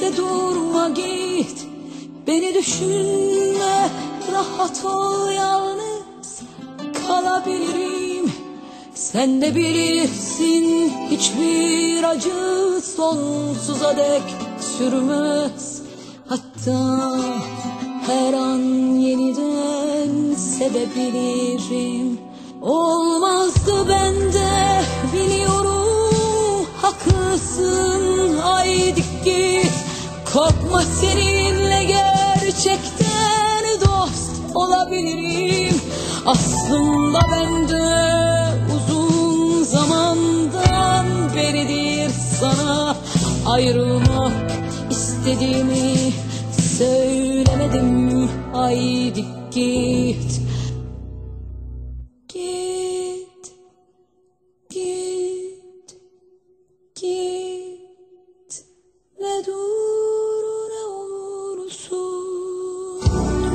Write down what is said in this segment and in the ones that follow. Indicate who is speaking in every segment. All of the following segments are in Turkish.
Speaker 1: Bekle durma git. Beni düşünme Rahat ol yalnız. Kalabilirim. Sen de bilirsin Hiçbir acı Sonsuza dek sürmez. Hatta her an yeniden sevebilirim. Olmazdı bende Korkma seninle gerçekten dost olabilirim. Aslında bende uzun zamandan beridir sana ayrılmak istediğimi söylemedim. Haydi Git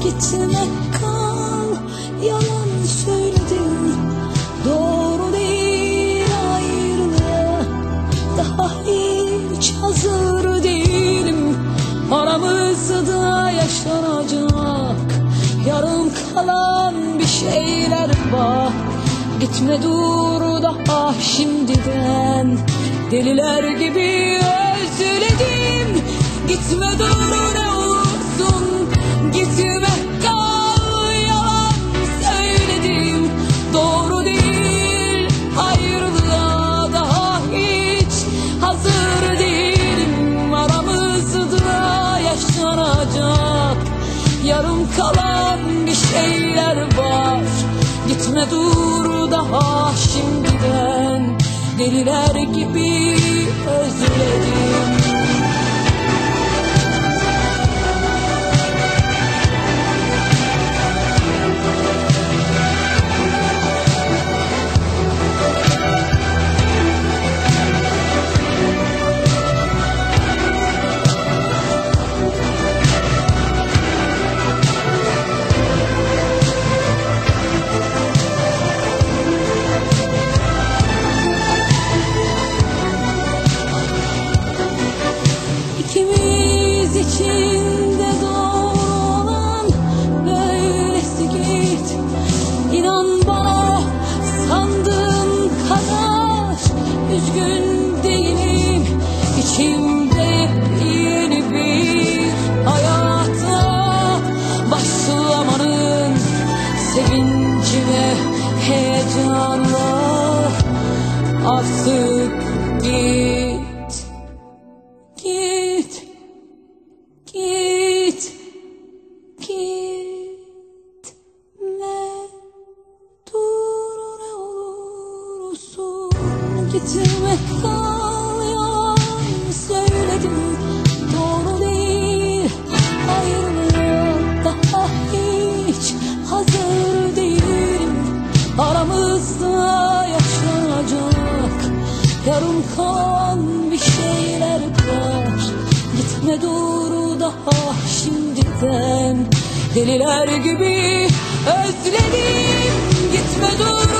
Speaker 1: Gitme kal Yalan söyledim Doğru değil ayrılığa Daha hiç hazır değilim. Aramızda yaşanacak. Yarım kalan bir şeyler var. Gitme dur daha şimdiden. Deliler gibi özledim. Gitme dur yarım kalan bir şeyler var. Gitme dur daha şimdiden. Deliler gibi özledim üzgün değilim İçimde yeni bir hayata başlamanın sevinci ve heyecanla artık git içime kalıyor Söyledim doğru değil. Ayrılıyor daha hiç hazır değilim Aramızda yaşanacak Yarım kalan bir şeyler var. Gitme dur daha şimdiden. Deliler gibi özledim Gitme dur.